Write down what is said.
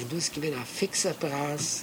en dus gewinnen fixer Preis